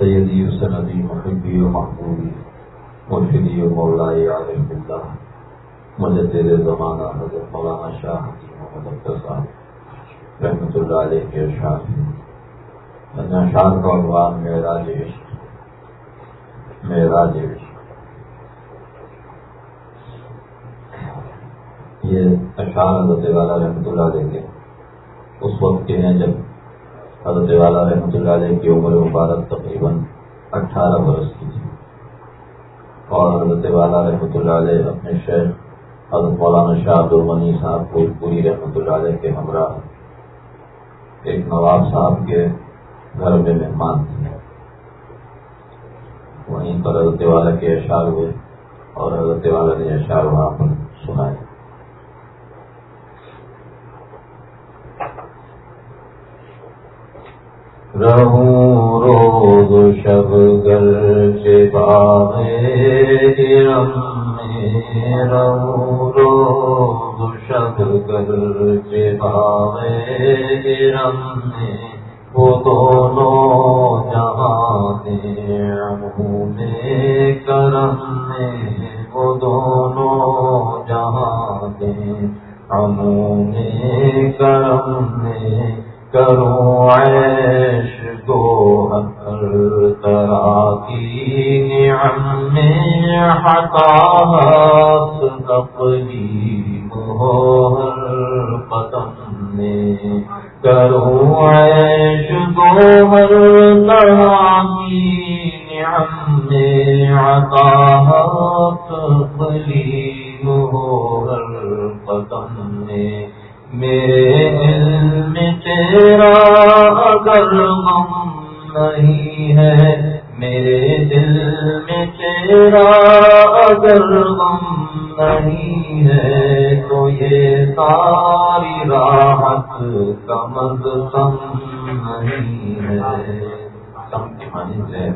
سیدی سندی محبی و محبوبی، مرشدی و مولائی عالم اللہ مجدد زمانہ حضرت مولانا شاہ محمد صاحب رحمۃ اللہ علیہ کے ارشاد شان کا عنوان معراج عشق معراج عشق۔ یہ اشعار حضرت والا رحمۃ اللہ علیہ کے اس وقت کے ہیں جب حضرت والا رحمۃ اللہ علیہ کی عمر مبارک تقریباً اٹھارہ برس کی تھی۔ اور حضرت والا رحمۃ اللہ علیہ اپنے شہر حضرت مولانا شاہ عبدالمنی صاحب کو پوری رحمۃ اللہ علیہ کے ہمراہ ایک نواب صاحب کے گھر میں مہمان تھے۔ وہیں پر حضرت والا کے اشعار ہوئے اور حضرت والا نے اشعار وہاں پر سنائے۔ رہوں روز شب گر باغ رم میں رہوں روز شب گر باغ رم میں وہ دونوں جہاں میں کرم میں وہ دونوں جہاں میں کرم حقاحت نہیں ہے تو یہ ساری راحت کمز کم نہیں ہے۔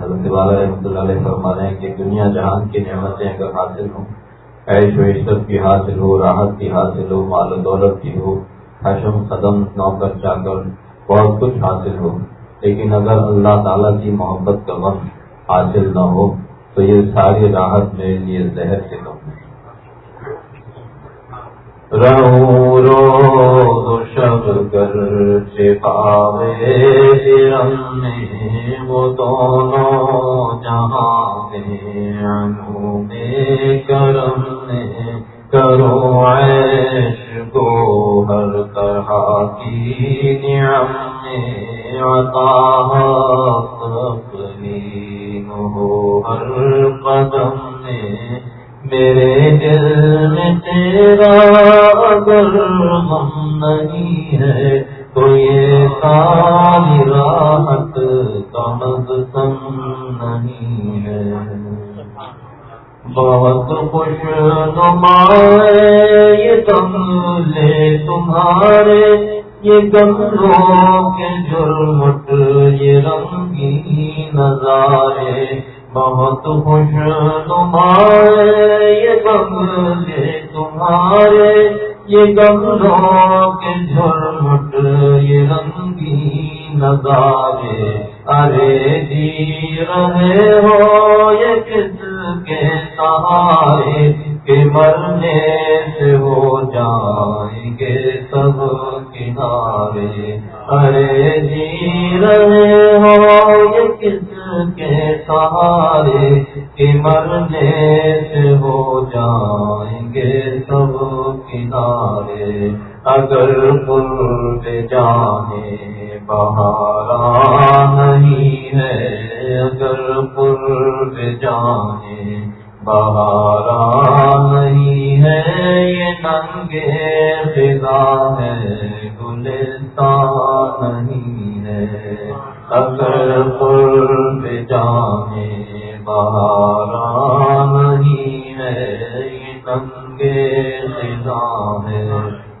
حضرت والا رحمۃ اللہ علیہ فرما رہے ہیں کہ دنیا جہان کی نعمتیں اگر حاصل ہوں، عیش و عشت کی حاصل ہو، راحت کی حاصل ہو، مال و دولت کی ہو، حشم قدم نوکر جا کر بہت کچھ حاصل ہو، لیکن اگر اللہ تعالیٰ کی محبت کا وقت حاصل نہ ہو تو یہ ساری راحت میرے لیے زہر سے کم رو رو شب کر پاوے میں، وہ دونوں جہاں میں کرم میں کرو عیش کو، ہر طرح کی نعم میں عطا اپنی۔ ہو۔ ہر قدم میں میرے دل میں تیرا اگر غم نہیں ہے، تو یہ ساری راحت کمز کم نہیں ہے۔ بہت خوش نمائے یہ تم لے تمہارے یہ گملوں کے جرمٹ یہ رنگی نظارے، بہت خوش تمہارے یہ گملے تمہارے۔ یہ گملوں کے جھرمٹ یہ رنگی نظارے۔ ارے جی رہے ہو یہ کس کے سہارے کہ مرنے سے ہو جائیں گے؟ سب کنارے۔ ارے جی رہے ہو یہ کس کے سہارے کہ مرنے سے ہو جائیں گے سب کنارے۔ اگر پور جانے بہارا نہیں ہے، اگر پور جانے بہارا نہیں ہے، یہ ننگے فضا ہے گلستان نہیں ہے۔ اگر پور جانے بہارا نہیں ہے، یہ ننگے فضا ہے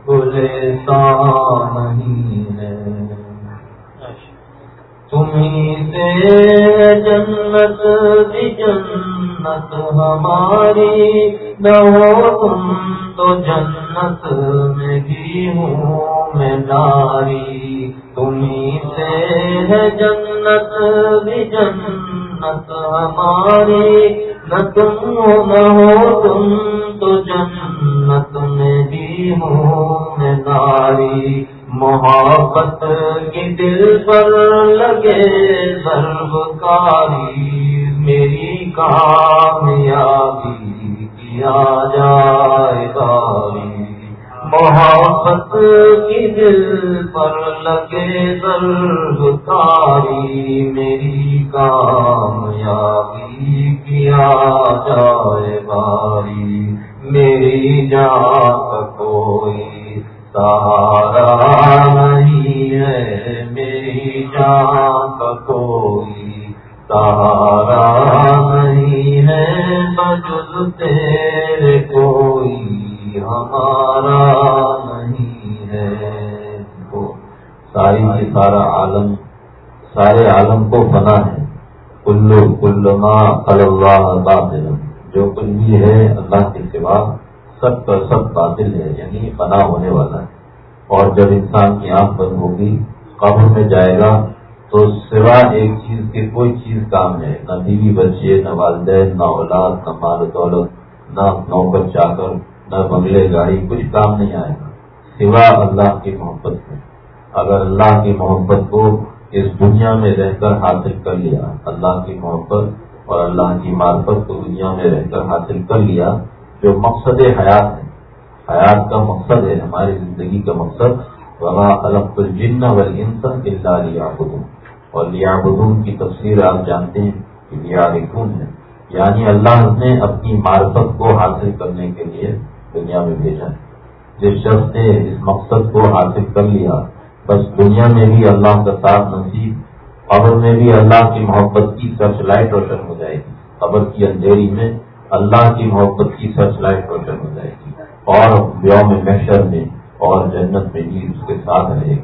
گلستان نہیں ہے تمہیں سے جنت دی جنت، ہماری نہ ہو تم تو جنت میں بھی ہوں میں ناری۔ تمہیں سے ہے جنت بھی جنت، ہماری نہ تم نہ ہو تم تو جنت میں بھی ہوں میں ناری۔ محبت کی دل پر لگے سرکاری میری کامیابی کیا جائے گاری۔ محبت کی دل پر لگے سرکاری میری کامیابی کیا جائے باری میری جان کوئی سہارا نہیں ہے میری جان کوئی سہارا نہیں ہے بجل تیرے کوئی ہمارا نہیں ہے ساری کی سارا عالم سارے عالم کو فنا ہے۔ کلو کلو اللہ باطل جو کچھ بھی ہے، اللہ کے سوا سب کا سب باطل ہے یعنی فنا ہونے والا ہے۔ اور جب انسان کی آنکھ بند ہوگی، قبر میں جائے گا، تو سوا ایک چیز کے کوئی چیز کام ہے۔ نہ بیوی بچے، نہ والدین، نہ اولاد، نہ مال دولت، نہ نوکر چاکر، نہ بنگلے گاڑی، کچھ کام نہیں آئے گا۔ سوا اللہ کی محبت میں اگر اللہ کی محبت کو اس دنیا میں رہ کر حاصل کر لیا، اللہ کی محبت اور اللہ کی معرفت کو دنیا میں رہ کر حاصل کر لیا جو مقصد حیات ہے۔ حیات کا مقصد ہے، ہماری زندگی کا مقصد۔ وہاں الگ الجن و انسن اللہ اور لیا کی تفسیر آپ جانتے ہیں کہ لیا ہے۔ یعنی اللہ نے اپنی معرفت کو حاصل کرنے کے لیے دنیا میں بھیجا ہے۔ جس شخص نے اس مقصد کو حاصل کر لیا، بس دنیا میں بھی اللہ کا ساتھ نصیب، قبر میں بھی اللہ کی محبت کی سرچ لائٹ روشن ہو جائے گی۔ قبر کی اندھیری میں اللہ کی محبت کی سرچ لائٹ روشن ہو جائے گی اور یوم محشر میں اور جنت میں بھی اس کے ساتھ رہے گی۔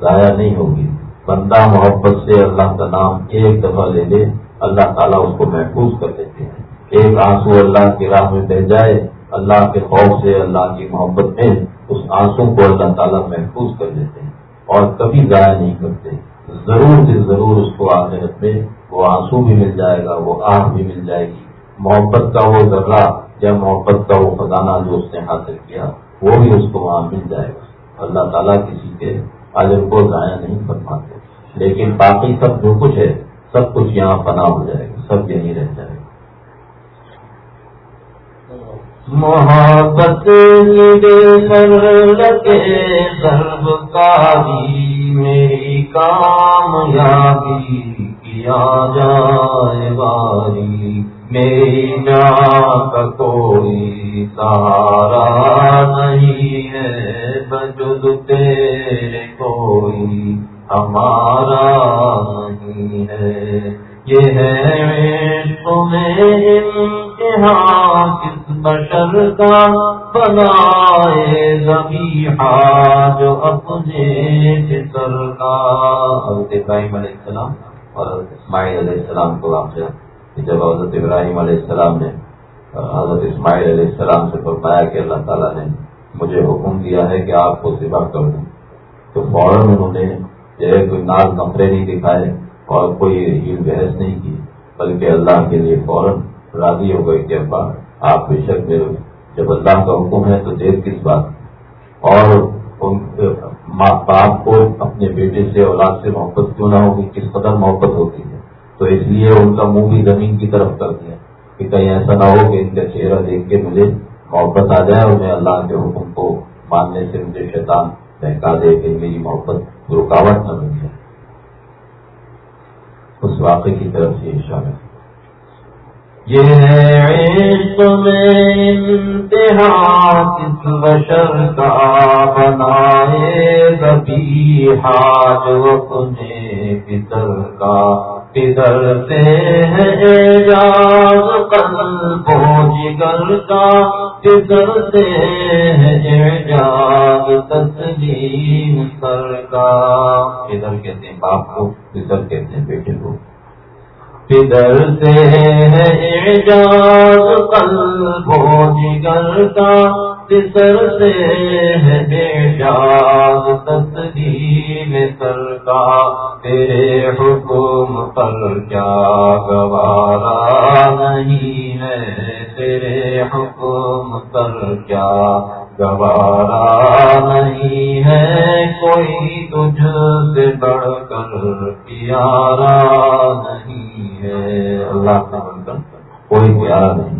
ضائع نہیں ہوگی۔ بندہ محبت سے اللہ کا نام ایک دفعہ لے لے، اللہ تعالیٰ اس کو محفوظ کر دیتے ہیں۔ ایک آنسو اللہ کی راہ میں بہ جائے، اللہ کے خوف سے اللہ کی محبت میں اس آنسو کو اللہ تعالیٰ محفوظ کر دیتے ہیں اور کبھی ضائع نہیں کرتے۔ ضرور سے ضرور اس کو آخرت میں وہ آنسو بھی مل جائے گا، وہ آگ بھی مل جائے گی۔ محبت کا وہ ذرہ یا محبت کا وہ خزانہ جو اس نے حاصل کیا، وہ بھی اس کو وہاں مل جائے گا۔ اللہ تعالیٰ کسی کے عالم کو ضائع نہیں فرماتے۔ لیکن باقی سب جو کچھ ہے، سب کچھ یہاں پناہ ہو جائے گا، سب یہیں رہ جائے گا۔ محبت سرب کا بھی میری کامیابی کیا جائے باری۔ میری کا کوئی سہارا نہیں ہے بجد تیرے کوئی ہمارا نہیں ہے یہ ہے تمہیں امتحان کس بشر کا بنائے زبی جو اپنے فطر کا حضرت ابراہیم علیہ السلام اور اسماعیل علیہ السلام کو آپ سے جب حضرت ابراہیم علیہ السلام نے حضرت اسماعیل علیہ السلام سے فرمایا کہ اللہ تعالیٰ نے مجھے حکم دیا ہے کہ آپ کو سوا کر دوں۔ تو فوراً انہوں نے جو ہے کوئی ناز نفرے نہیں دکھائے اور کوئی بحث نہیں کی، بلکہ اللہ کے لیے فوراً راضی ہو گئے کہ ابا، آپ بے شک میرے جب اللہ کا حکم ہے تو دیر کس بات۔ اور ماں باپ کو اپنے بیٹے سے، اولاد سے محبت کیوں نہ ہوگی کس قدر محبت ہوتی ہے۔ تو اس لیے ان کا منہ بھی زمین کی طرف کر دیا کہ کہیں ایسا نہ ہو کہ ان کا چہرہ دیکھ کے مجھے محبت آ جائے اور میں اللہ کے حکم کو ماننے سے مجھے شیطان بہکا دے کہ میری محبت رکاوٹ نہ بن جائے۔ اس واقعے کی طرف سے اشارہ۔ یہ عشق میں انتہا کس بشر کا بنائے کبھی حاج اپنے پتر کا پدر سے ہے جاز قلب جگر کا پدر سے ہے جاز تسلیم سر کا۔ پدر کہتے ہیں باپ کو پدر کہتے ہیں بیٹے کو۔ پدر سے ہے اعجاز قلب و جگر کا سر سے ہے بے جاگ تصدیل سر کا تیرے حکم پر کیا گوارا نہیں ہے؟ تیرے حکم پر کیا گوارا نہیں ہے؟ کوئی تجھ سے بڑھ کر پیارا نہیں ہے۔ اللہ کا کوئی پیارا نہیں۔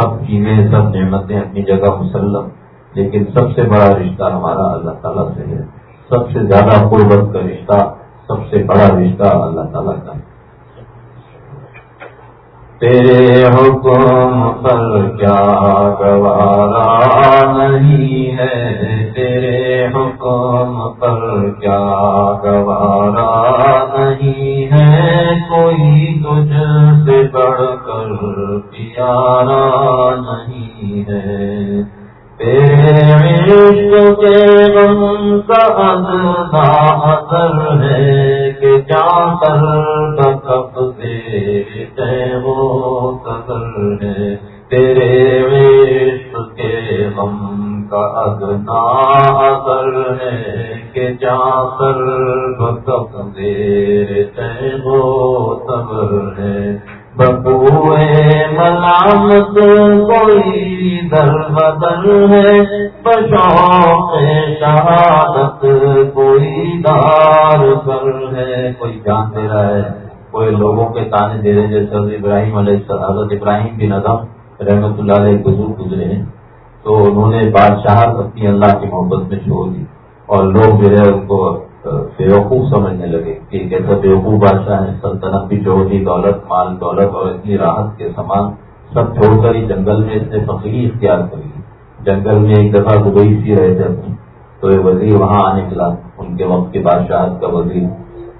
سب چیزیں، سب نعمتیں اپنی جگہ مسلم، لیکن سب سے بڑا رشتہ ہمارا اللہ تعالیٰ سے ہے۔ سب سے زیادہ قربت کا رشتہ، سب سے بڑا رشتہ اللہ تعالیٰ کا۔ ہے تیرے حکم پر کیا گوارا نہیں ہے؟ تیرے حکم پر کیا گوارا نہیں ہے؟ کوئی تجھ سے بڑھ پیارا نہیں ہے تیرے کے غم کا ادنا اثر ہے کہ جا کر کب دے وہ قدر ہے تیرے عشق کے غم کا ادنا اثر ہے کہ جا کر کب دے وہ صبر ہے ببوئے ملامت کوئی در بدل ہے، بشوق شہادت کوئی دار کر ہے۔ کوئی جان دے رہا ہے کوئی لوگوں کے تانے دے رہے، جیسے حضرت ابراہیم علیہ حضرت ابراہیم بن نظم رحمت اللہ علیہ بزرگ گزرے ہیں۔ تو انہوں نے بادشاہت اپنی اللہ کی محبت میں چھوڑ دی اور لوگ جو ہے ان کو بیوقوف سمجھنے لگے کہ کیسا بیوقوف بادشاہ ہے سلطنت بھی چوڑی دولت، مال، دولت اور اتنی راحت کے سامان سب چھوڑ کر ہی جنگل میں اس نے فخری اختیار کر لی جنگل میں ایک دفعہ دبئی سی رہے تھے تو یہ وزیر وہاں آنے نکلا ان کے وقت کے بادشاہ کا وزیر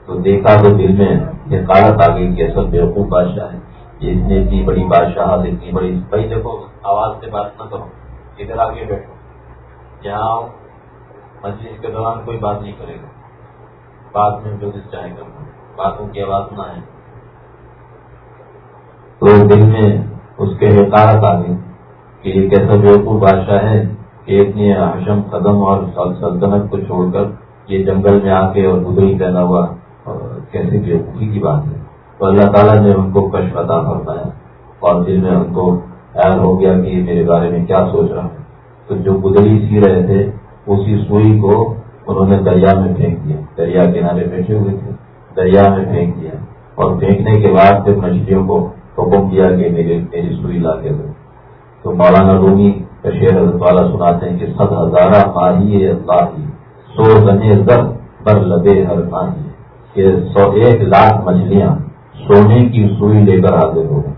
تو دیکھا تو دل میں یہ آ گئی کہ سب بیوقوف بادشاہ ہے۔ اس نے اتنی بڑی بادشاہ اتنی بڑی بھائی دیکھو، آواز سے بات نہ کرو، ادھر آگے بیٹھو۔ یہاں مسجد کے دوران کوئی بات نہیں کرے گا۔ بعد میں جو دل چاہے کرنا باتوں کی آواز نہ آئے۔ تو دل میں اس کے حکارت آ گئی کہ یہ کیسا بیوقوف بادشاہ ہے کہ اتنی حشم قدم اور سلطنت کو چھوڑ کر یہ جنگل میں آ کے اور گزری پیدا ہوا۔ اور کیسے بیوقوفی کی بات ہے۔ تو اللہ تعالیٰ نے ان کو کش عطا فرمایا۔ اور دل میں ان کو خیال ہو گیا کہ میرے بارے میں کیا سوچ رہا ہے۔ تو جو گزری سی رہے تھے، اسی سوئی کو انہوں نے دریا میں پھینک دیا۔ دریا کنارے بیٹھے ہوئے تھے۔ دریا میں پھینک دیا۔ اور پھینکنے کے بعد پھر مچھلیوں کو حکم کیا کہ میری سوئی لا کے دو۔ تو مولانا رومی کا شیر حضرت والا سناتے ہیں کہ سب ہزارہ ماہی اللہ سو گنے در بر لبے ہر ماہی کہ سو ایک لاکھ مچھلیاں سونے کی سوئی لے کر حاضر ہو گئی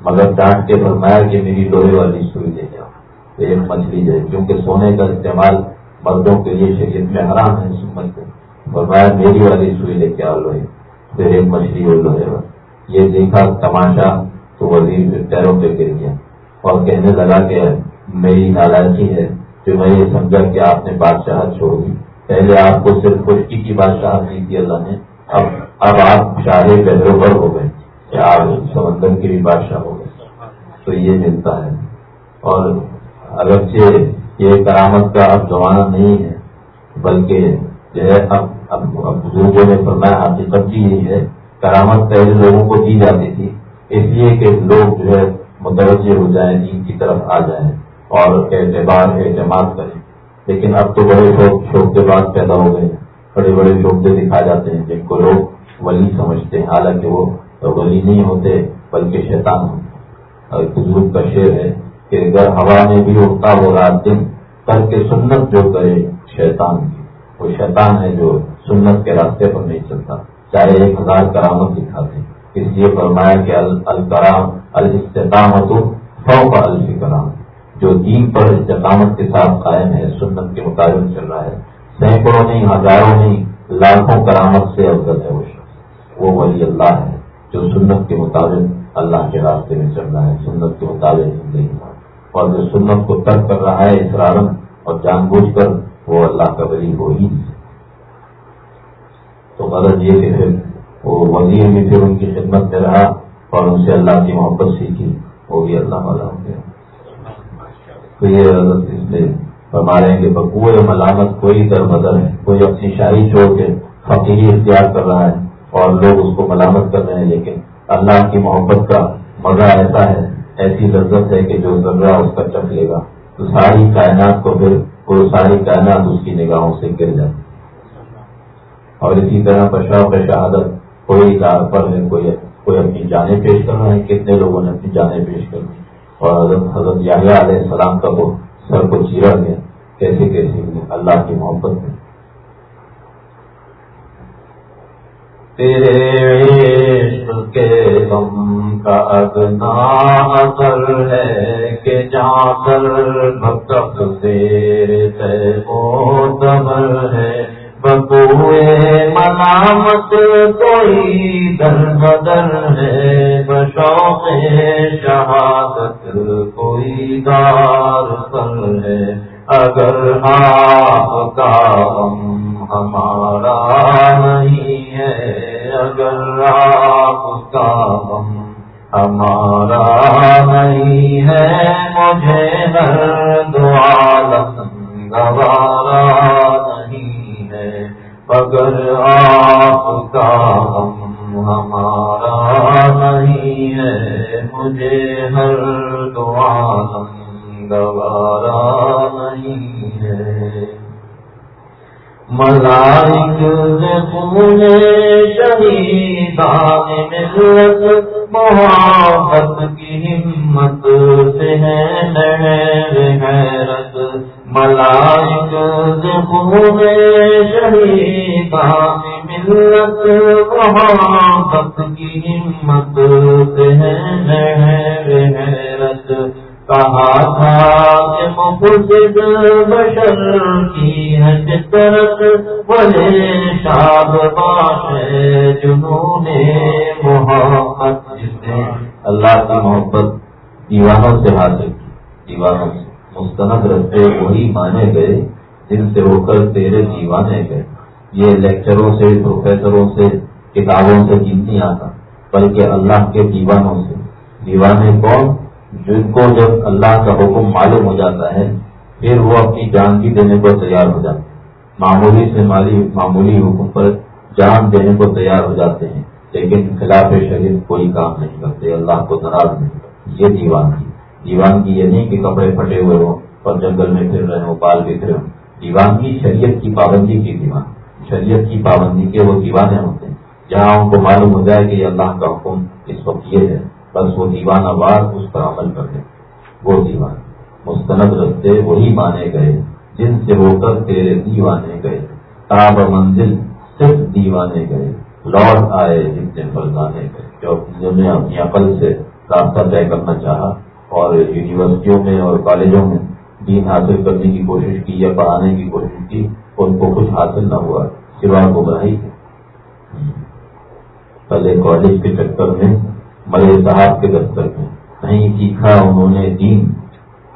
مگر ڈانٹ کے فرمایا کہ میری لوہے والی سوئی لے جاؤ۔ ایک مچھلی ہے۔ کیونکہ سونے کا استعمال مردوں کے لیے شریعت میں حرام ہے سمت کو اور میری والی سوئی لے کے آ پھر ایک مچھلی ہو لوہے یہ دیکھا تماشا تو وزیر پیروں پہ گر گیا اور کہنے لگا کہ میری نالائکی ہے جو میں یہ سمجھا کہ آپ نے بادشاہ چھوڑ دی۔ پہلے آپ کو صرف خشکی کی بادشاہ نہیں دی اللہ نے۔ اب اب آپ شاہ پہلو پر ہو گئے کہ آپ سمندر کی بھی بادشاہ ہو گئے۔ تو یہ ملتا ہے۔ اور اگرچہ یہ کرامت کا اب زمانہ نہیں ہے، بلکہ جو ہے اب اب بزرگوں نے فرمایا، حقیقت بھی یہی ہے، کرامت پہلے لوگوں کو دی جاتی تھی، اس لیے کہ لوگ جو ہے متوجہ ہو جائیں، دین کی طرف آ جائیں اور اعتبار اعتماد کریں۔ لیکن اب تو بڑے شوق شوق کے بعد پیدا ہو گئے بڑے بڑے شوق سے دکھا جاتے ہیں، جن کو لوگ ولی سمجھتے ہیں۔ حالانکہ وہ ولی نہیں ہوتے، بلکہ شیطان ہوتے اور بزرگ کا شعر ہے کہ اگر ہوا میں بھی اٹھتا وہ رات دن کر کے سنت جو کرے شیطان کی وہ شیطان ہے جو سنت کے راستے پر نہیں چلتا، چاہے ایک ہزار کرامت دکھاتے۔ اس لیے فرمایا کہ الکرام الاستقامت سو کا الفی کرام۔ جو دین پر استقامت کے ساتھ قائم ہے، سنت کے مطابق چل رہا ہے۔ سینکڑوں نہیں، ہزاروں نہیں، لاکھوں کرامت سے افضل ہے وہ شخص۔ وہ ولی اللہ ہے، جو سنت کے مطابق اللہ کے راستے میں چل رہا ہے۔ سنت کے مطابق زندگی اور جو سنت کو ترک کر رہا ہے اسرارن اور جان بوجھ کر، وہ اللہ کا ولی ہو ہی نہیں تو غلط یہ کہ پھر وہ وزیر بھی پھر ان کی خدمت میں رہا اور ان سے اللہ کی محبت سیکھی، وہ بھی اللہ والا ہو گیا۔ تو یہ اس میں فرما رہے ہیں کہ بکوئے ملامت کوئی در بدر ہے، کوئی اپنی شاہی چھوڑ کے فقیری اختیار کر رہا ہے اور لوگ اس کو ملامت کر رہے ہیں، لیکن اللہ کی محبت کا مزہ ایسا ہے ایسی لذت ہے کہ جو ذرہ اس کا چک لے گا، تو ساری کائنات کو پھر وہ ساری کائنات اس کی نگاہوں سے گر جاتی اور اسی طرح پشا شہادت کوئی دار پر ہے، کوئی کوئی اپنی جانیں پیش کر رہا ہے۔ کتنے لوگوں نے اپنی جانیں پیش کر دی؟ اور حضرت حضرت یاہیا علیہ السلام کا وہ سر کو چیرا گیا۔ کیسے کیسے؟ اللہ کی محبت میں۔ تیرے عشق کے غم کا ادنا اثر ہے کہ جا کر بکت تیرے تمر ہے۔ بکوئے ملامت کوئی در بدر ہے۔ بشوق شہادت کوئی دار پر ہے۔ اگر آپ کا غم وہی مانے گئے، جن سے ہو کر تیرے دیوانے گئے۔ یہ لیکچروں سے، پروفیسروں سے، کتابوں سے نہیں آتا، بلکہ اللہ کے دیوانوں سے۔ دیوانے کون؟ جن کو جب اللہ کا حکم معلوم ہو جاتا ہے، پھر وہ اپنی جان بھی دینے کو تیار ہو جاتے ہیں۔ معمولی سے مالی، معمولی حکم پر جان دینے کو تیار ہو جاتے ہیں، لیکن خلاف شریف کوئی کام نہیں کرتے، اللہ کو ناراض نہیں کرتے۔ یہ دیوان کی دیوان کی یہ نہیں کہ کپڑے پھٹے ہوئے ہوں۔ اور جنگل میں پھر رہے ہوں بال بکھرے ہوں۔ دیوان کی شریعت کی پابندی کی دیوان۔ شریعت کی پابندی کے وہ دیوانے ہوتے ہیں۔ جہاں ان کو معلوم ہو جائے کہ یہ اللہ کا حکم اس وقت یہ ہے، بس وہ دیوان آباد اس پر عمل کر دیں وہ دیوان۔ مستند رستے وہی مانے گئے جن سے ہو کر تیرے دیوانے گئے تاب منزل صرف دیوانے گئے لوٹ آئے جتنے فرزانے گئے جو نے اپنی عقل سے راستہ طے کرنا چاہا اور یونیورسٹیوں میں اور کالجوں میں دین حاصل کرنے کی کوشش کی یا پڑھانے کی کوشش کی، ان کو کچھ حاصل نہ ہوا، سوائے گمراہی پہلے کالج کے چکر میں، بڑے صاحب کے دفتر میں۔ نہیں سیکھا انہوں نے دین،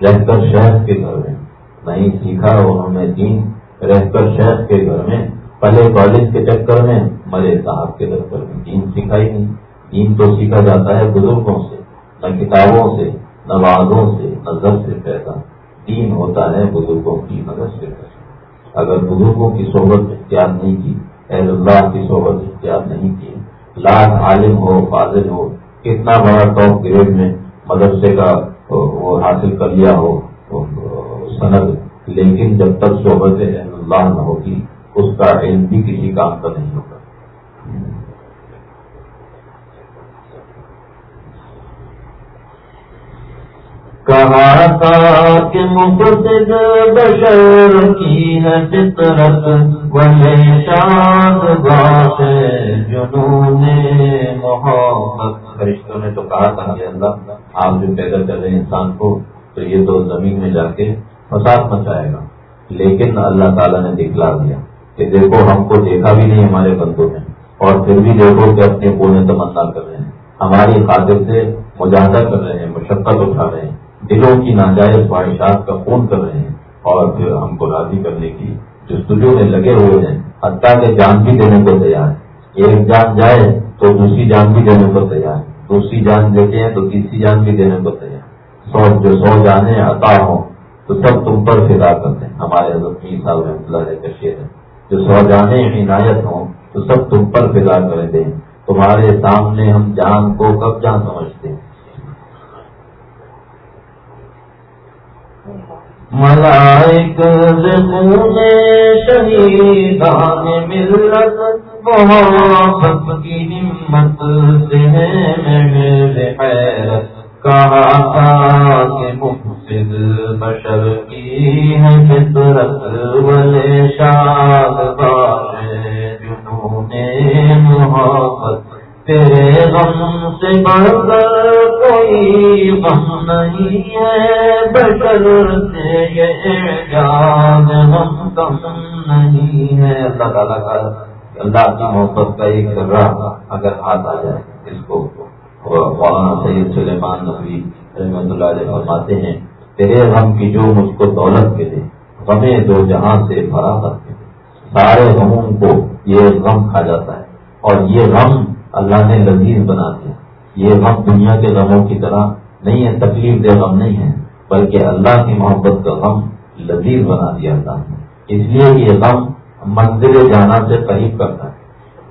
رہ کر شہر کے گھر میں۔ نہیں سیکھا انہوں نے دین، رہ کر شہر کے گھر میں۔ پہلے کالج کے چکر میں مرے صاحب کے دفتر میں۔ دین سکھائی نہیں۔ دین تو سیکھا جاتا ہے بزرگوں سے، نہ کتابوں سے، نہ وادوں سے نظر سے پیدا۔ دین ہوتا ہے بزرگوں کی مدد سے۔ اگر بزرگوں کی صحبت اختیار نہیں کی، اہل اللہ کی صحبت اختیار نہیں کی، لاکھ عالم ہو، فاضل ہو، کتنا بڑا ٹاپ گریڈ میں مدرسے کا وہ حاصل کر لیا ہو، سند، لیکن جب تک صحبت اللہ نہ ہوگی، اس کا علم بھی کسی کام کا نہیں ہوگا۔ کہا تھا کہ مقصد بشر کی ہے فطرت، وہی شاد بات جنون محبت۔ فرشتوں نے تو کہا تھا کہ اللہ، آپ جو پیدا کر رہے ہیں انسان کو، تو یہ تو زمین میں جا کے فساد مچائے گا۔ لیکن اللہ تعالیٰ نے دکھلا دیا کہ دیکھو، ہم کو دیکھا بھی نہیں ہمارے بندوں نے، اور پھر بھی دیکھو کہ اپنے پونے تمنا کر رہے ہیں۔ ہماری خاطر سے مجاہدہ کر رہے ہیں، مشقت اٹھا رہے ہیں۔ دلوں کی ناجائز خواہشات کا خون کر رہے ہیں اور پھر ہم کو راضی کرنے کی جستجو میں لگے ہوئے ہیں، حتیٰ کہ جان بھی دینے کو تیار ہے ایک جان جائے تو دوسری جان بھی دینے کو تیار دوسری جان دیتے ہیں تو تیسری جان بھی دینے کو تیار سو جو سو جانے عطا ہوں، تو سب تم پر فدا کرتے ہیں ہمارے حضرت تین سال میں اللہ کا شیر ہے۔ جو سو جانے عنایت ہوں، تو سب تم پر فدا کر دیں۔ تمہارے سامنے ہم جان کو کب جان سمجھتے ہیں؟ ملائک زخون شہیدان ملت کی ہمت سے میرے حیرت، کہا تھا کہ بشر کی ہے فطرت والے شاد باش جنہوں نے محبت تیرے غم سے بڑھ کر کوئی غم نہیں ہے بشر سے یہ جان ہم کم نہیں ہے اللہ تعالیٰ کا اللہ کی محبت کا ایک ذرا اگر ہاتھ آ جائے اس کو مولانا سید سلیمان نبی رحمۃ اللہ علیہ فرماتے ہیں تیرے غم کی جو مجھ کو دولت ملے غمیں دو جہاں سے فراغت سارے غموں کو یہ غم کھا جاتا ہے۔ اور یہ غم اللہ نے لذیذ بنا دیا۔ یہ غم دنیا کے غموں کی طرح نہیں ہے، تکلیف دہ غم نہیں ہے، بلکہ اللہ کی محبت کا غم لذیذ بنا دیا اللہ نے۔ اس لیے یہ غم منزل جانا سے قریب کرتا ہے۔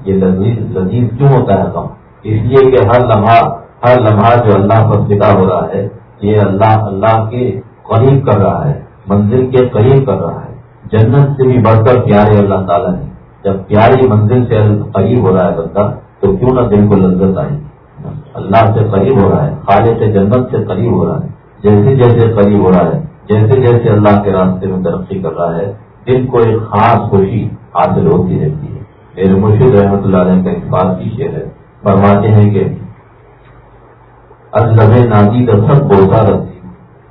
یہ لذیذ لذیذ کیوں ہوتا ہے غم؟ اس لیے کہ ہر لمحہ ہر لمحہ جو اللہ پر فدا ہو رہا ہے، یہ اللہ اللہ کے قریب کر رہا ہے، منزل کے قریب کر رہا ہے۔ جنت سے بھی بڑھ کر پیارے اللہ تعالیٰ نے، جب پیاری منزل سے قریب ہو رہا ہے بندہ تو کیوں نہ دل کو لذت آئے اللہ سے قریب ہو رہا ہے خالے سے جنت سے قریب ہو رہا ہے، جیسے جیسے قریب ہو رہا ہے، جیسے جیسے اللہ کے راستے میں ترقی کر رہا ہے، دل کو ایک خاص خوشی حاصل ہوتی رہتی ہے۔ میرے مرشد رحمۃ اللہ علیہ کا ایک بات کی شعر ہے۔ فرماتے ہیں کہ، از لبے نادی کا سب بوسا رسی،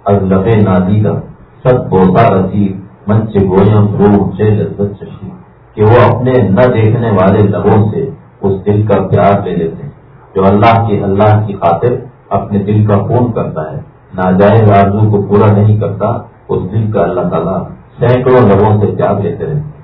از لبے نادی کا سب بوسا رسی، منچ گوئم روح سے لذت چشی، کہ وہ اپنے نہ دیکھنے والے لبوں سے اس دل کا پیار لے لیتے ہیں۔ جو اللہ کی اللہ کی خاطر اپنے دل کا خون کرتا ہے، ناجائز آرزو کو پورا نہیں کرتا، اس دل کا اللہ تعالیٰ سینکڑوں لوگوں سے پیار لیتے رہتے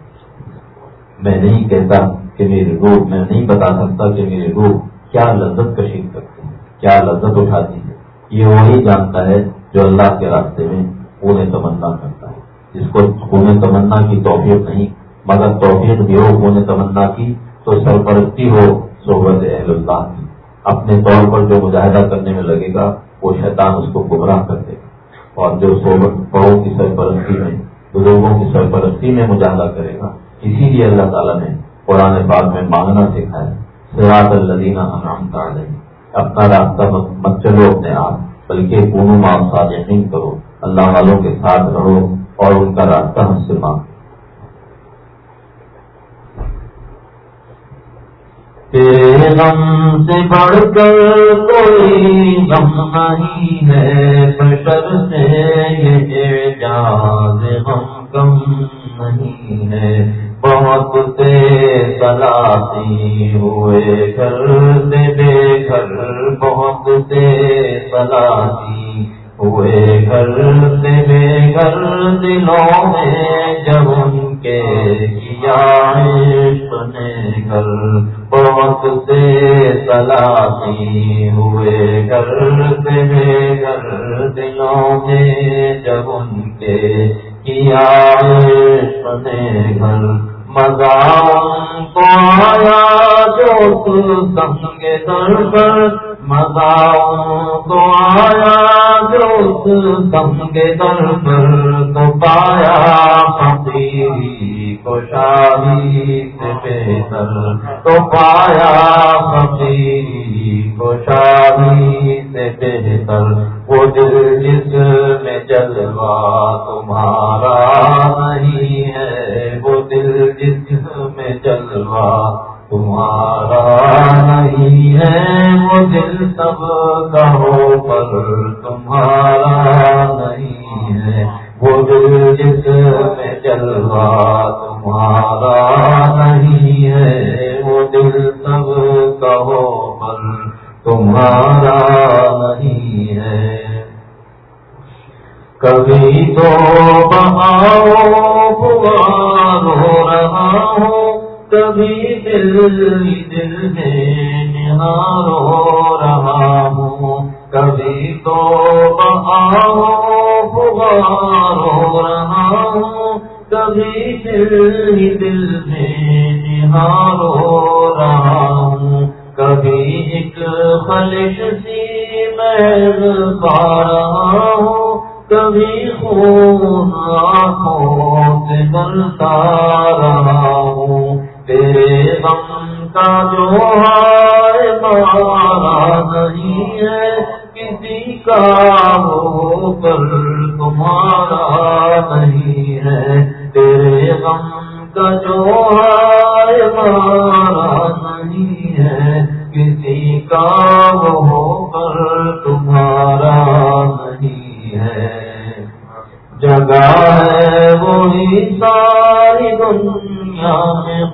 میں نہیں کہتا کہ میری روح، میں نہیں بتا سکتا کہ میری روح کیا لذت کشید کرتی ہے، کیا لذت اٹھاتی ہے۔ یہ وہی جانتا ہے جو اللہ کے راستے میں انہیں تمنا کرتا ہے۔ جس کو خون تمنا کی توفیق نہیں، مگر توفیق بھی ہو خون تمنا کی تو سرپرستی ہو صحبت اہل اللہ کی۔ اپنے طور پر جو مجاہدہ کرنے میں لگے گا، وہ شیطان اس کو گمراہ کر دے گا۔ اور جو صحبت بڑوں کی سرپرستی میں، بزرگوں کی سرپرستی میں مجاہدہ کرے گا، اسی لیے اللہ تعالیٰ نے قرآن بعد میں مانگنا سکھایا سراط الدینہ انعام کا اپنا راستہ مت چلو اپنے آپ، بلکہ پونوں آپ یقین کرو۔ اللہ والوں کے ساتھ رہو اور ان کا راستہ ہم سے مانگو۔ تیرے غم سے بڑھ کر کوئی غم نہیں ہے بشر سے یہ جاز غم کم نہیں ہے۔ بہت سے سلاسی ہوئے گھر سے بے گھر، بہت سے سلاسی ہوئے گھر سے بے گھر، دلوں میں جب ان کے کیا سنے گھر بہت سے سلامی ہوئے گھر سے گھر دلوں میں جب ان کے کیا سنے گھر مزہ کو آیا جو سنگ در پر مزہ کو آیا، جو در پر تو پایا۔ فقیری خوشحالی سے بہتر تو پایا۔ فقیری خوشحالی سے بہتر وہ دل جس میں جلوا تمہارا نہیں ہے، وہ دل جس میں جلوا تمہارا نہیں ہے وہ دل سب کا ہو پر تمہارا نہیں ہے وہ دل جس میں جلوا تمہارا نہیں ہے وہ دل سب کہو پر تمہارا نہیں ہے۔ کبھی تو بہاؤ ہو رہا ہوں کبھی دل دل میں نہار ہو رہا ہوں۔ کبھی تو بہاؤ رو رہا ہوں۔ کبھی دل دل میں نہار ہو رہا ہوں۔ کبھی ایک خلش سی میں پا رہا ہوں۔ کبھی خون آنکھوں سے بنتا رہا ہوں۔ تیرے غم کا جو ہے مارا نہیں ہے کسی کا ہو کر تمہارا نہیں ہے تیرے غم کا جو ہے مارا نہیں ہے کسی کا ہو کر تمہارا نہیں ہے جگہ ہے وہی ساری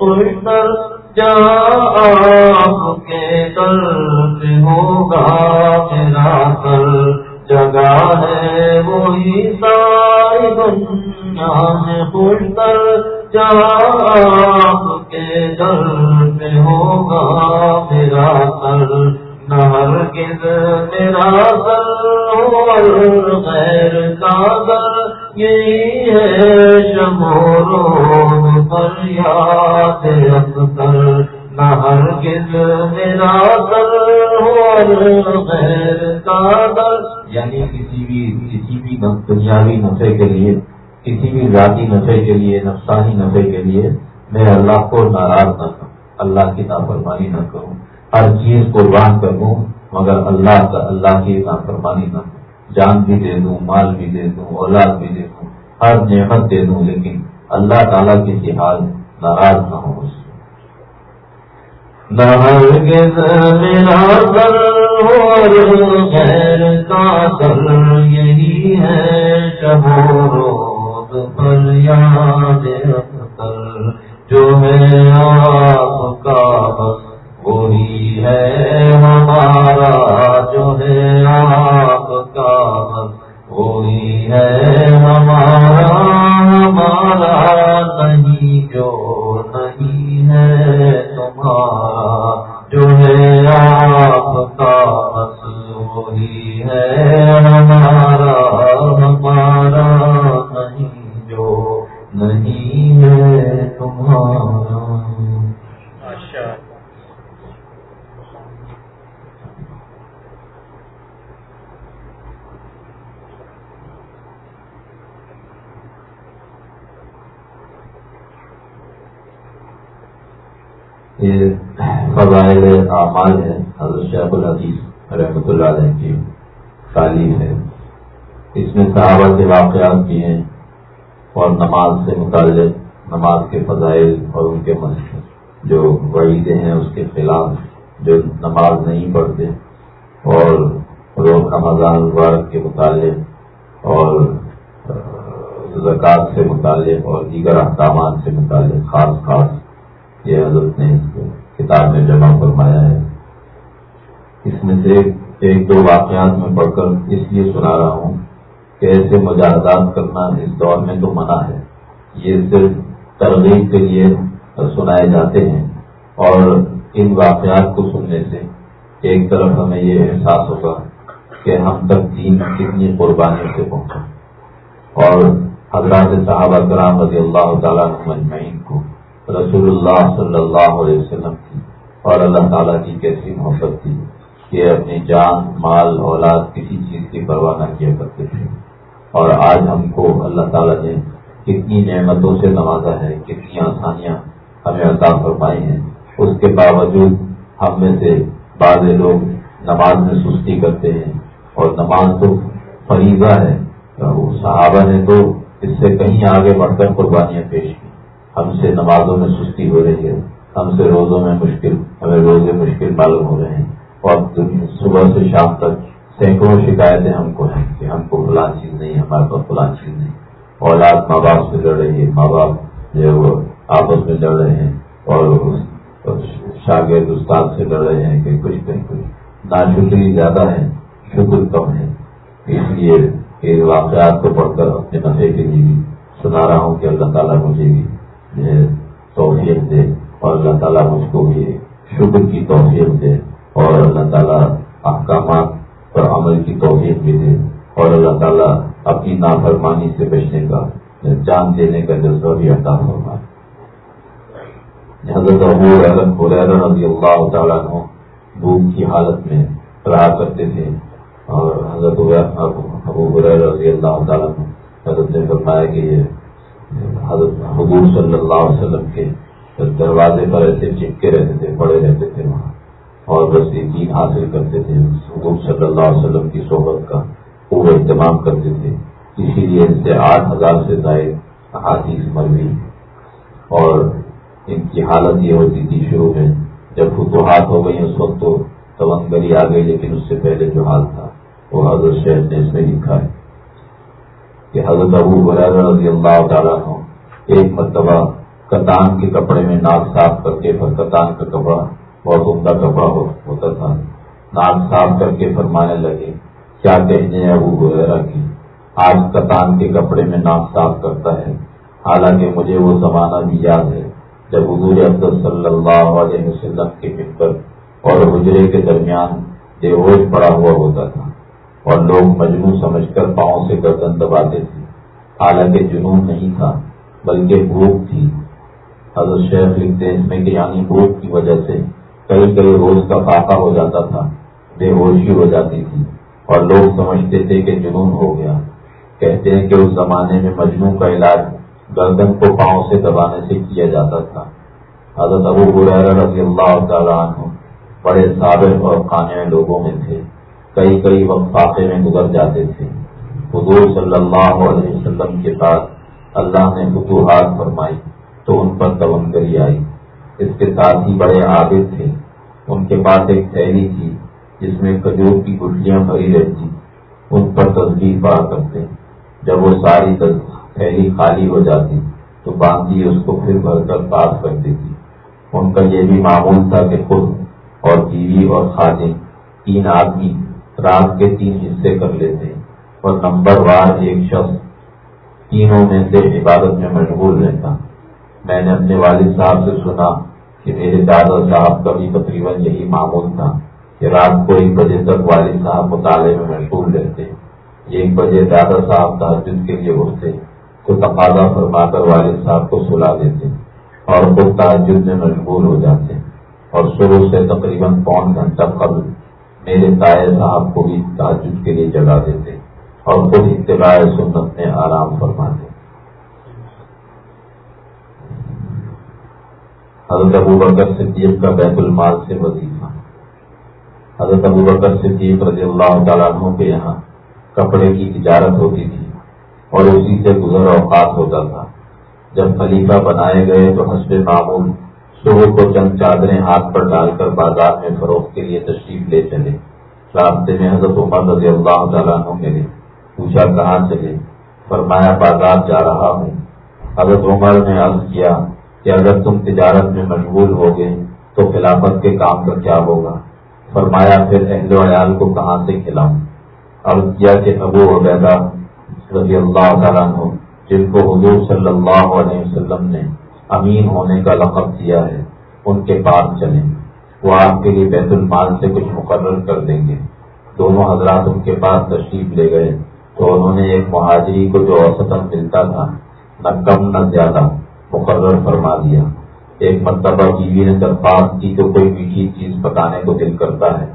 میں خوشتر جہاں آپ کے درد ہوگا، میرا کر جگہ ہے وہی ساری دنیا میں خوشتر جہاں آپ کے درد ہوگا، میرا کر نہر گز میرا سر غیر کا در یہی ہے پر یاد اختر میرا سر غیر کا در یعنی کسی بھی کسی بھی دنیاوی نفے کے لیے، کسی بھی ذاتی نفے کے لیے نفسانی نفے کے لیے میں اللہ کو ناراض نہ کروں۔ اللہ کی نافرمانی نہ کروں۔ ہر چیز قربان کر دوں مگر اللہ کا، اللہ کی نافرمانی نہ جان بھی دے دوں، مال بھی دے دوں، اولاد بھی دے دوں، ہر نعمت دے دوں، لیکن اللہ تعالیٰ کی حال ناراض نہ ہو۔ اس یہی ہے پر یاد جو ہے آپ کا بس وہی ہے، ہمارا جو ہے آپ کا وہی ہے۔ واقعات بھی ہیں اور نماز سے متعلق، نماز کے فضائل اور ان کے جو وعیدیں ہیں اس کے خلاف، جو نماز نہیں پڑھتے اور روز رمضان مبارک کے متعلق اور زکوٰۃ سے متعلق اور دیگر احکامات سے متعلق خاص خاص یہ حضرت نے کتاب میں جمع فرمایا ہے۔ اس میں سے ایک دو واقعات میں پڑھ کر اس لیے سنا رہا ہوں کہ ایسے مجاہدات کرنا اس دور میں تو منع ہے۔ یہ صرف ترغیب کے لیے سنائے جاتے ہیں اور ان واقعات کو سننے سے ایک طرف ہمیں یہ احساس ہوگا کہ ہم تک دین کتنی قربانی سے پہنچا۔ اور حضرات صحابہ کرام رضی اللہ تعالیٰ مجمعین کو رسول اللہ صلی اللہ علیہ وسلم کی اور اللہ تعالیٰ کی کیسی محبت تھی کہ اپنی جان، مال، اولاد کسی چیز کی پرواہ نہ کیا کرتے تھے۔ اور آج ہم کو اللہ تعالیٰ نے کتنی نعمتوں سے نوازا ہے، کتنی آسانیاں ہمیں عطا فرمائی ہیں۔ اس کے باوجود ہم میں سے بعض لوگ نماز میں سستی کرتے ہیں اور نماز تو فریضہ ہے۔ صحابہ نے تو اس سے کہیں آگے بڑھ کر قربانیاں پیش کی۔ ہم سے نمازوں میں سستی ہو رہی ہے۔ ہم سے روزوں میں مشکل، ہمیں روزے مشکل معلوم ہو رہے ہیں۔ اور صبح سے شام تک سینکڑوں شکایتیں ہم کو ہیں کہ ہم کو فلاں چیز نہیں ہمارے پاس فلاں چیز نہیں اولاد ماں باپ سے لڑ رہی ہے ماں باپ جو ہے وہ آپس میں لڑ رہے ہیں اور شاگرد استاد سے لڑ رہے ہیں کہ کچھ کہیں کچھ۔ ناشکری زیادہ ہے، شکر کم ہے۔ اس لیے واقعات کو پڑھ کر اپنے نفے کے لیے بھی سنا رہا ہوں کہ اللہ تعالیٰ مجھے بھی توفیق دے اور اللہ تعالیٰ مجھ کو بھی شکر کی توفیق دے اور اللہ تعالیٰ احکامات پر عمل کی توفیق بھی دے۔ اور اللہ تعالیٰ اپنی نافرمانی سے بچنے کا، جان دینے کا جذبہ بھی عطا فرمائے۔ حضرت ابو حیرت رضی اللہ تعالیٰ عنہ بھوک کی حالت میں رہا کرتے تھے۔ اور حضرت ابو حریر رضی اللہ تعالیٰ عنہ حضرت نے فرمایا کہ یہ حضرت حضور صلی اللہ علیہ وسلم کے دروازے پر ایسے چپکے رہتے تھے، پڑے رہتے تھے وہاں۔ اور بس یہ دین حاصل کرتے تھے۔ حضور صلی اللہ علیہ وسلم کی صحبت کا پورا اہتمام کرتے تھے۔ اسی لیے ان سے آٹھ ہزار سے زائد حادث مر گئی اور ان کی حالت یہ ہوتی تھی شروع میں، جب فتوحات ہو گئی اس وقت تو تونگری آ گئی، لیکن اس سے پہلے جو حال تھا، وہ حضرت شہر نے اس میں لکھا ہے کہ حضرت ابو رضی اللہ تعالیٰ ہو ایک مرتبہ کتان کے کپڑے میں ناک صاف کر کے پھر کتان کا کپڑا بہت عمدہ کپڑا ہوتا تھا۔ ناک صاف کر کے فرمانے لگے کیا کہنے ہیں ابو وغیرہ کی؟ آج کتان کے کپڑے میں ناک صاف کرتا ہے۔ حالانکہ مجھے وہ زمانہ بھی یاد ہے، جب حضور عبد صلی اللہ علیہ وسلم کے ممبر اور حجرے کے درمیان دیوش پڑا ہوا ہوتا تھا اور لوگ مجنون سمجھ کر پاؤں سے گردن دباتے تھے۔ حالانکہ جنون نہیں تھا، بلکہ بھوک تھی۔ حضرت شیخ لکھتے ہیں اس میں کہ یعنی بھوک کی وجہ سے کئی کئی روز کا فاقہ ہو جاتا تھا بے ہوشی ہو جاتی تھی۔ اور لوگ سمجھتے تھے کہ جنون ہو گیا۔ کہتے ہیں کہ اس زمانے میں مجنون کا علاج گردن کو پاؤں سے دبانے سے کیا جاتا تھا۔ حضرت ابو بریر رضی اللہ تعالیٰ عنہ بڑے سابق اور قانع لوگوں میں تھے۔ کئی کئی وقت فاقے میں گزر جاتے تھے۔ حضور صلی اللہ علیہ وسلم کے پاس اللہ نے فتوحات فرمائی تو ان پر تونگری آئی۔ اس کے ساتھ ہی بڑے عابد تھے۔ ان کے پاس ایک تھیلی تھی۔ جس میں کھجور کی گٹلیاں بھری رہتی ان پر تصویر پڑا کرتے جب وہ ساری تھیلی خالی ہو جاتی، تو باندھی اس کو پھر بھر کر پاس کر دیتی۔ ان کا یہ بھی معمول تھا کہ خود اور بیوی اور خادم تین آدمی رات کے تین حصے کر لیتے اور نمبر وار ایک شخص تینوں میں سے عبادت میں مشغول رہتا۔ میں نے اپنے والد صاحب سے سنا کہ میرے دادا صاحب کا بھی تقریباً یہی معمول تھا۔ کہ رات کو ایک بجے تک والد صاحب مطالعے میں مشغول رہتے ایک بجے دادا صاحب تحجد کے لیے اٹھتے تو تقاضا فرما کر والد صاحب کو سلا دیتے اور خود تحجد میں مشغول ہو جاتے اور شروع سے تقریباً پون گھنٹہ قبل میرے تائے صاحب کو بھی تحجد کے لیے جگا دیتے اور خود اتباع سنت میں آرام فرماتے حضرت ابو بکر صدیق کا بیت المال سے وظیفہ حضرت ابو بکر صدیق رضی اللہ تعالیٰ عنہ کے یہاں کپڑے کی تجارت ہوتی تھی اور اسی سے گزر اوقات ہوتا تھا۔ جب خلیفہ بنائے گئے تو حسب معمول صبح کو چند چادریں ہاتھ پر ڈال کر بازار میں فروخت کے لیے تشریف لے چلے۔ راستے میں حضرت عمر رضی اللہ تعالیٰ عنہ کے لیے پوچھا کہاں چلے؟ فرمایا بازار جا رہا ہوں۔ حضرت عمر نے عرض کیا کہ اگر تم تجارت میں مشغول ہو گئے تو خلافت کے کام کا کیا ہوگا؟ فرمایا، پھر اہل و عیال کو کہاں سے کھلاؤں؟ اور کیا کہ ابو عبیدہ رضی اللہ تعالیٰ عنہ، جن کو حضور صلی اللہ علیہ وسلم نے امین ہونے کا لقب دیا ہے، ان کے پاس چلیں۔ وہ آپ کے لیے بیت المال سے کچھ مقرر کر دیں گے۔ دونوں حضرات ان کے پاس تشریف لے گئے۔ تو انہوں نے ایک مہاجری کو جو اوسطن ملتا تھا، نہ کم نہ زیادہ مقرر فرما دیا۔ ایک مرتبہ بیوی نے درخواست کی تو کوئی میٹھی چیز پکانے کو دل کرتا ہے۔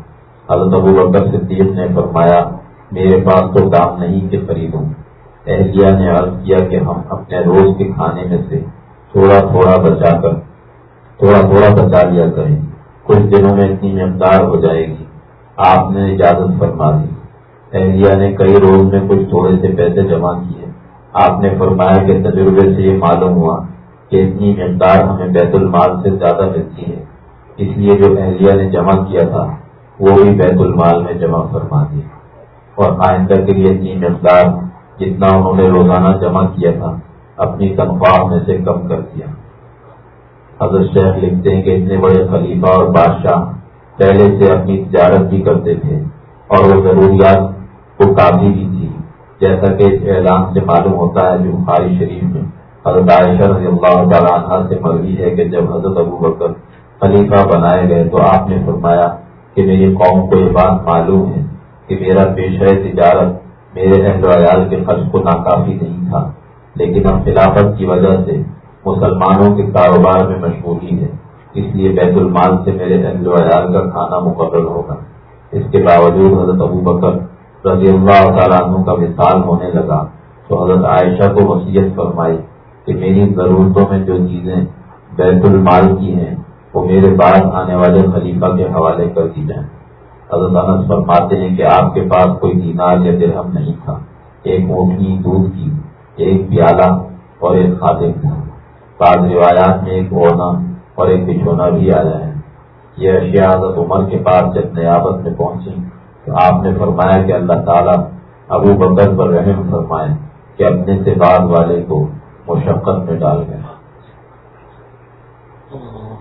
حضرت ابو بکر صدیق نے فرمایا، میرے پاس تو دام نہیں کہ خریدوں اہلیہ نے عرض کیا کہ ہم اپنے روز کے کھانے میں سے تھوڑا تھوڑا بچا کر، تھوڑا تھوڑا بچا لیا کریں۔ کچھ دنوں میں اتنی مقدار ہو جائے گی۔ آپ نے اجازت فرما دی۔ اہلیہ نے کئی روز میں کچھ تھوڑے سے پیسے جمع کیے۔ آپ نے فرمایا کہ تجربے سے یہ معلوم ہوا کہ اتنی مقدار ہمیں بیت المال سے زیادہ ملتی ہے۔ اس لیے جو اہلیہ نے جمع کیا تھا، وہ بھی بیت المال میں جمع فرما دیا۔ اور آئندہ کے لیے اتنی مقدار جتنا انہوں نے روزانہ جمع کیا تھا، اپنی تنخواہ میں سے کم کر دیا۔ حضرت شیخ لکھتے ہیں کہ اتنے بڑے خلیفہ اور بادشاہ پہلے سے اپنی تجارت بھی کرتے تھے اور وہ ضروریات کو کافی بھی تھی، جیسا کہ اس اعلان سے معلوم ہوتا ہے جو بخاری شریف میں۔ حضرت عائشہ رضی اللہ تعالیٰ عنہ سے مروی ہے کہ جب حضرت ابو بکر خلیفہ بنائے گئے تو آپ نے فرمایا کہ میری قوم کو یہ بات معلوم ہے کہ میرا پیشہ تجارت میرے اہل ویال کے خرچ کو ناکافی نہیں تھا، لیکن اب خلافت کی وجہ سے مسلمانوں کے کاروبار میں مشغولی ہے۔ اس لیے بیت المال سے میرے اہل ویال کا کھانا مقرر ہوگا۔ اس کے باوجود حضرت ابو بکر رضی اللہ تعالیٰ عنہ کا مثال ہونے لگا۔ تو حضرت عائشہ کو وصیت فرمائی کہ میری ضرورتوں میں جو چیزیں بیت المال کی ہیں، وہ میرے بعد آنے والے خلیفہ کے حوالے کر دی جائیں۔ حضرت انس فرماتے ہیں کہ آپ کے پاس کوئی دینار یا درہم نہیں تھا۔ ایک اونٹنی دودھ کی، ایک پیالہ اور ایک خادم تھا۔ بعض روایات میں ایک اونا اور ایک بچھونا بھی آیا ہے۔ یہ اشیاء حضرت عمر کے پاس جب نیابت میں پہنچی تو آپ نے فرمایا کہ اللہ تعالیٰ ابو بکر پر رحم فرمائے کہ اپنے سے بعد والے کو مشقت میں ڈال گئے۔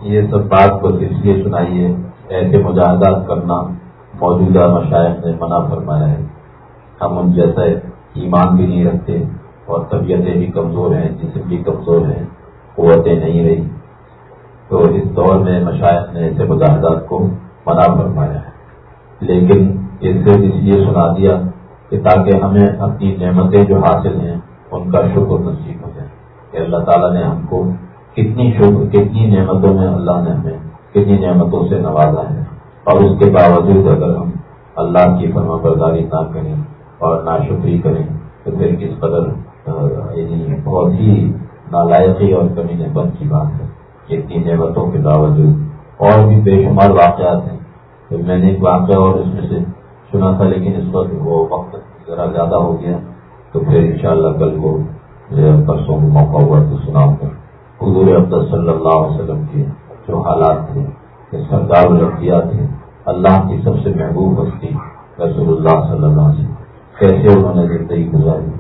یہ سب بات بس اس لیے سنائیے، ایسے مجاہدات کرنا موجودہ مشاعر نے منع فرمایا ہے۔ ہم ان جیسا ایمان بھی نہیں رکھتے اور طبیعتیں بھی کمزور ہیں، جسم بھی کمزور ہیں، قوتیں نہیں رہی۔ تو اس دور میں مشاعر نے ایسے مجاہدات کو منع فرمایا ہے۔ لیکن اس سے اس لیے سنا دیا کہ تاکہ ہمیں اپنی نعمتیں جو حاصل ہیں، ان کا شکر نصیب کہ اللہ تعالیٰ نے ہم کو کتنی شکر کتنی نعمتوں میں اللہ نے ہمیں کتنی نعمتوں سے نوازا ہے۔ اور اس کے باوجود اگر ہم اللہ کی فرما برداری نہ کریں اور نہ شکری کریں، تو پھر کس قدر یعنی بہت ہی نالائقی اور کمی نعمت کی بات ہے۔ اتنی نعمتوں کے باوجود اور بھی بے شمار واقعات ہیں۔ تو میں نے ایک واقعہ اور اس میں سے سنا تھا، لیکن اس وقت وہ وقت ذرا زیادہ ہو گیا، تو پھر انشاءاللہ کل کو پرسوں موقع ہوا تو سناؤں گا حضور عبد صلی اللہ علیہ وسلم کے جو حالات تھے سرکار الفیہ تھے اللہ کی سب سے محبوب ہستی رسول اللہ صلی اللہ علیہ وسلم کیسے انہوں نے زندگی گزاری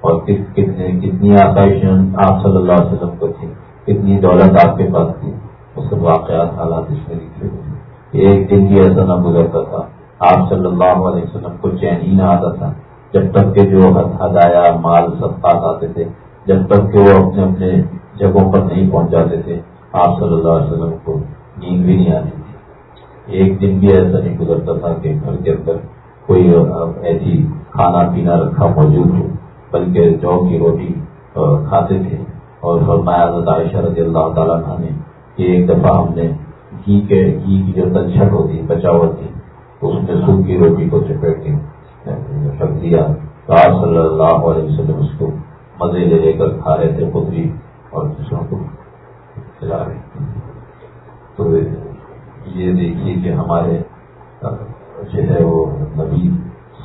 اور کتنے کتنی آسائش آپ صلی اللہ علیہ وسلم کو تھی کتنی دولت آپ کے پاس تھی وہ سب واقعات حالات اس میں لکھے ہوئے ایک دن بھی ایسا نہ گزرتا تھا آپ صلی اللہ علیہ وسلم کو چین ہی نہ آتا تھا۔ جب تک کہ جو ہدایا مال سب پاس آتے تھے، جب تک کہ وہ اپنے اپنے جگہوں پر نہیں پہنچاتے تھے، آپ صلی اللہ علیہ وسلم کو نیند بھی نہیں آتی تھی۔ ایک دن بھی ایسا نہیں گزرتا تھا کہ گھر کے اندر کوئی ایسی کھانا پینا رکھا موجود ہو، بلکہ جو کی روٹی کھاتے تھے۔ اور فرمایا عائشہ رضی اللہ تعالیٰ نے کہ ایک دفعہ ہم نے گھی کے، گھی کی جو تنچھٹ ہوتی بچاوت تھی اس میں سوکھ کی روٹی کو چپیٹ کے رکھ دیا تو آپ صلی اللہ علیہ وسلم اس کو مزے لے لے کر کھا رہے تھے، خود بھی اور دوسروں کو کھلا رہے تو یہ دیکھیے کہ ہمارے جو ہے وہ نبی،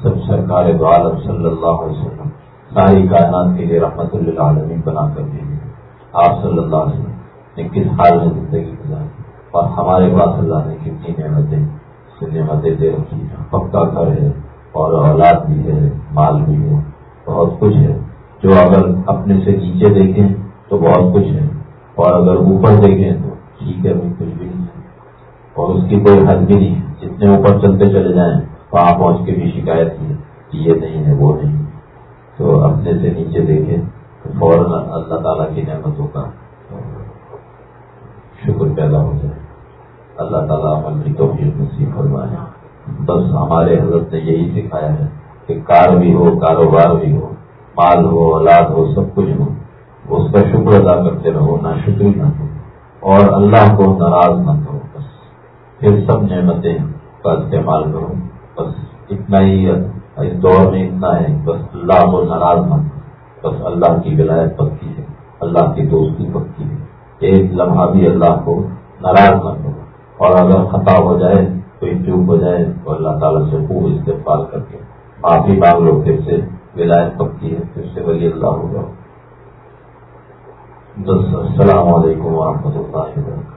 سب سرکار دو عالم صلی اللہ علیہ وسلم ساری کائنات کے لیے رحمت اللہ عالمی بنا کر دیں گے آپ صلی اللہ علیہ وسلم نے کس حال میں زندگی گزاری؟ اور ہمارے پاس اللہ نے کتنی نعمتیں نعمتیں دے رکھی پکا گھر ہے اور اولاد بھی ہے، مال بھی ہے، بہت کچھ ہے۔ جو اگر اپنے سے نیچے دیکھیں تو بہت کچھ ہے۔ اور اگر اوپر دیکھیں تو ٹھیک ہے کچھ بھی نہیں ہے۔ اور اس کی کوئی حد بھی نہیں ہے۔ جتنے اوپر چلتے چلے جائیں وہاں پہنچ کے بھی شکایت کی کہ یہ نہیں ہے، وہ نہیں تو اپنے سے نیچے دیکھیں تو فوراً اللہ تعالیٰ کی نعمتوں کا شکر پیدا ہو جائے۔ اللہ تعالیٰ عمل کی توفیق نصیب فرمائے۔ بس ہمارے حضرت نے یہی سکھایا ہے کہ کار بھی ہو، کاروبار بھی ہو، مال ہو، اولاد ہو، سب کچھ ہو، اس کا شکر ادا کرتے رہو، نہ شکر نہ ہو اور اللہ کو ناراض نہ کرو، بس پھر سب نعمتیں کا استعمال کرو، بس اتنا ہی اس دور میں اتنا ہے، بس اللہ کو ناراض نہ کرو، بس اللہ کی ولایت پکی ہے، اللہ کی دوستی پکی ہے، ایک لمحہ بھی اللہ کو ناراض نہ کرو، اور اگر خطا ہو جائے کوئی چوک ہو جائے تو اللہ تعالیٰ سے خوب استعمال کر کے معافی مانگ لو، پھر سے ولایت پکتی ہے؟ پھر سے ولی اللہ جاؤ السلام علیکم ورحمۃ اللہ وبرکاتہ۔